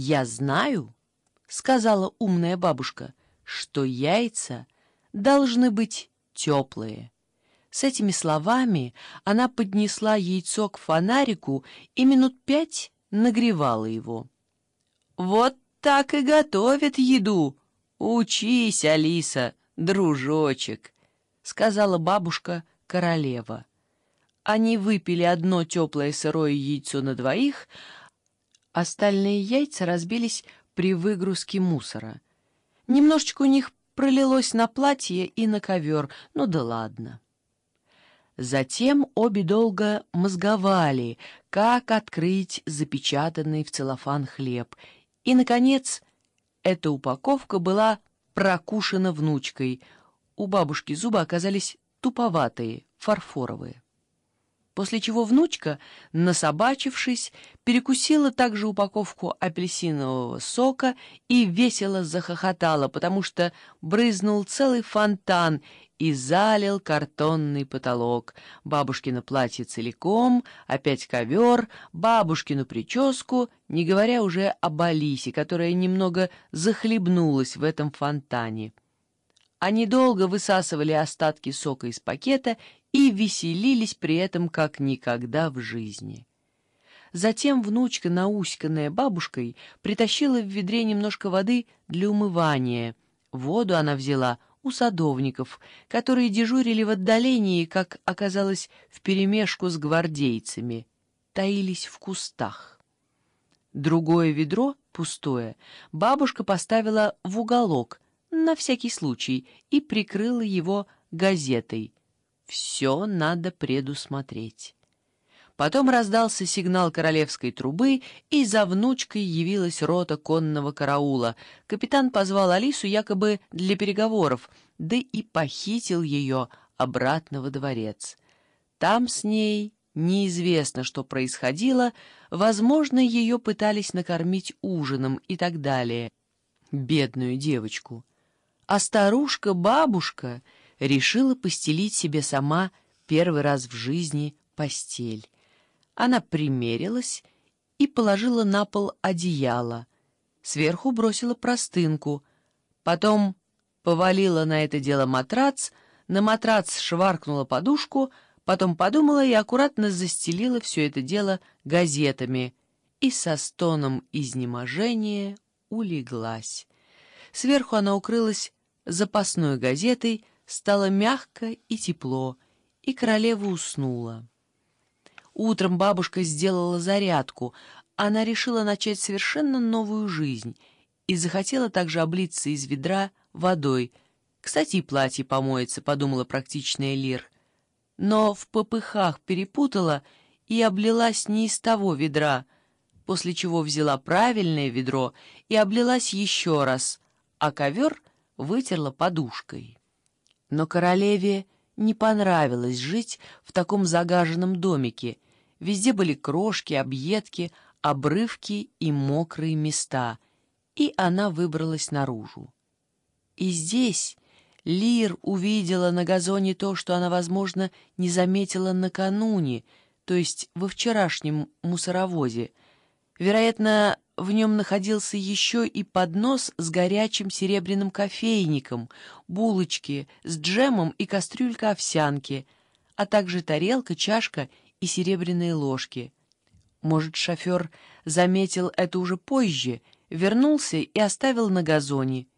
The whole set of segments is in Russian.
«Я знаю», — сказала умная бабушка, — «что яйца должны быть теплые». С этими словами она поднесла яйцо к фонарику и минут пять нагревала его. «Вот так и готовят еду. Учись, Алиса, дружочек», — сказала бабушка королева. Они выпили одно теплое сырое яйцо на двоих, остальные яйца разбились при выгрузке мусора. Немножечко у них пролилось на платье и на ковер, ну да ладно. Затем обе долго мозговали, как открыть запечатанный в целлофан хлеб. И, наконец, эта упаковка была прокушена внучкой. У бабушки зубы оказались туповатые, фарфоровые после чего внучка, насобачившись, перекусила также упаковку апельсинового сока и весело захохотала, потому что брызнул целый фонтан и залил картонный потолок. Бабушкино платье целиком, опять ковер, бабушкину прическу, не говоря уже об Алисе, которая немного захлебнулась в этом фонтане. Они долго высасывали остатки сока из пакета и веселились при этом как никогда в жизни. Затем внучка, науськанная бабушкой, притащила в ведре немножко воды для умывания. Воду она взяла у садовников, которые дежурили в отдалении, как оказалось, вперемешку с гвардейцами, таились в кустах. Другое ведро, пустое, бабушка поставила в уголок, на всякий случай, и прикрыла его газетой — все надо предусмотреть. Потом раздался сигнал королевской трубы, и за внучкой явилась рота конного караула. Капитан позвал Алису якобы для переговоров, да и похитил ее обратно во дворец. Там с ней неизвестно, что происходило, возможно, ее пытались накормить ужином и так далее. Бедную девочку. А старушка-бабушка решила постелить себе сама первый раз в жизни постель. Она примерилась и положила на пол одеяло, сверху бросила простынку, потом повалила на это дело матрац, на матрац шваркнула подушку, потом подумала и аккуратно застелила все это дело газетами и со стоном изнеможения улеглась. Сверху она укрылась запасной газетой, стало мягко и тепло, и королева уснула. Утром бабушка сделала зарядку. Она решила начать совершенно новую жизнь и захотела также облиться из ведра водой. «Кстати, платье помоется», — подумала практичная Лир. Но в попыхах перепутала и облилась не из того ведра, после чего взяла правильное ведро и облилась еще раз, а ковер вытерла подушкой. Но королеве не понравилось жить в таком загаженном домике. Везде были крошки, объедки, обрывки и мокрые места, и она выбралась наружу. И здесь Лир увидела на газоне то, что она, возможно, не заметила накануне, то есть во вчерашнем мусоровозе. Вероятно, в нем находился еще и поднос с горячим серебряным кофейником, булочки с джемом и кастрюлька овсянки, а также тарелка, чашка и серебряные ложки. Может, шофер заметил это уже позже, вернулся и оставил на газоне.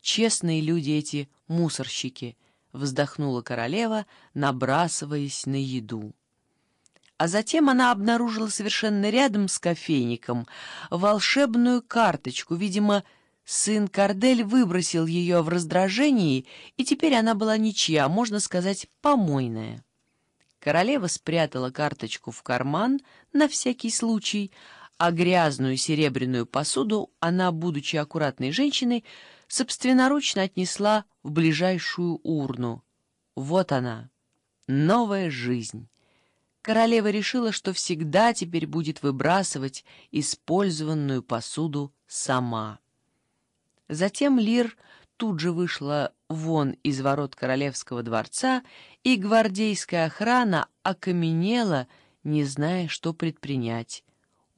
Честные люди эти мусорщики, вздохнула королева, набрасываясь на еду. А затем она обнаружила совершенно рядом с кофейником волшебную карточку. Видимо, сын Кардель выбросил ее в раздражении, и теперь она была ничья, можно сказать, помойная. Королева спрятала карточку в карман на всякий случай, а грязную серебряную посуду она, будучи аккуратной женщиной, собственноручно отнесла в ближайшую урну. Вот она, новая жизнь. Королева решила, что всегда теперь будет выбрасывать использованную посуду сама. Затем Лир тут же вышла вон из ворот королевского дворца, и гвардейская охрана окаменела, не зная, что предпринять.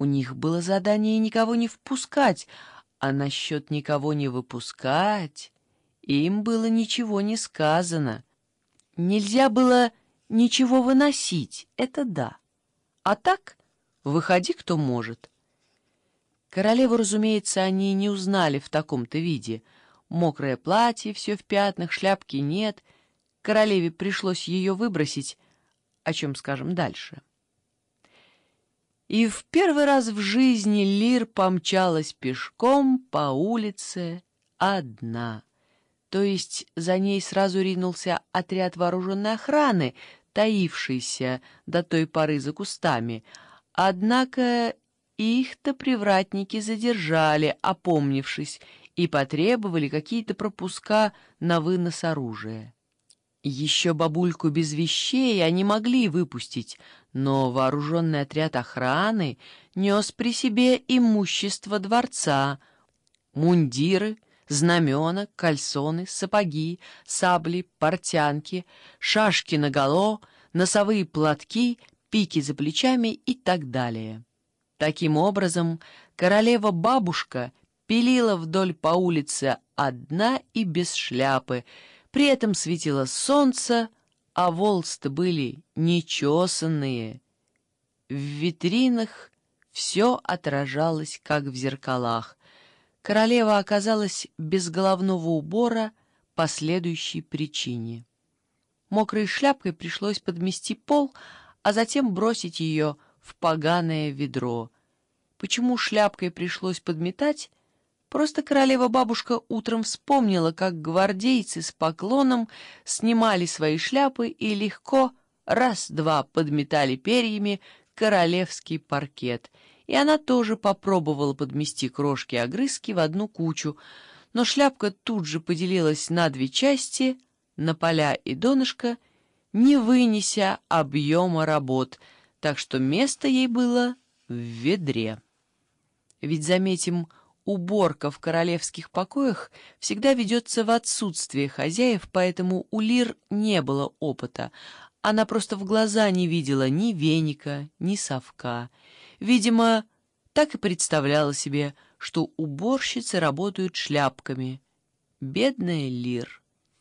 У них было задание никого не впускать, а насчет никого не выпускать им было ничего не сказано. Нельзя было ничего выносить, это да. А так, выходи кто может. Королеву, разумеется, они не узнали в таком-то виде. Мокрое платье, все в пятнах, шляпки нет. Королеве пришлось ее выбросить, о чем скажем дальше. И в первый раз в жизни Лир помчалась пешком по улице одна. То есть за ней сразу ринулся отряд вооруженной охраны, таившийся до той поры за кустами. Однако их-то привратники задержали, опомнившись, и потребовали какие-то пропуска на вынос оружия. Еще бабульку без вещей они могли выпустить, но вооруженный отряд охраны нес при себе имущество дворца, мундиры, знамена, кальсоны, сапоги, сабли, портянки, шашки наголо, носовые платки, пики за плечами и так далее. Таким образом, королева-бабушка пилила вдоль по улице одна и без шляпы, при этом светило солнце, а волосы были нечесанные. В витринах все отражалось, как в зеркалах. Королева оказалась без головного убора по следующей причине. Мокрой шляпкой пришлось подмести пол, а затем бросить ее в поганое ведро. Почему шляпкой пришлось подметать, Просто королева-бабушка утром вспомнила, как гвардейцы с поклоном снимали свои шляпы и легко раз-два подметали перьями королевский паркет. И она тоже попробовала подмести крошки-огрызки в одну кучу, но шляпка тут же поделилась на две части, на поля и донышко, не вынеся объема работ, так что место ей было в ведре. Ведь, заметим, уборка в королевских покоях всегда ведется в отсутствие хозяев, поэтому у Лир не было опыта. Она просто в глаза не видела ни веника, ни совка. Видимо, так и представляла себе, что уборщицы работают шляпками. Бедная Лир.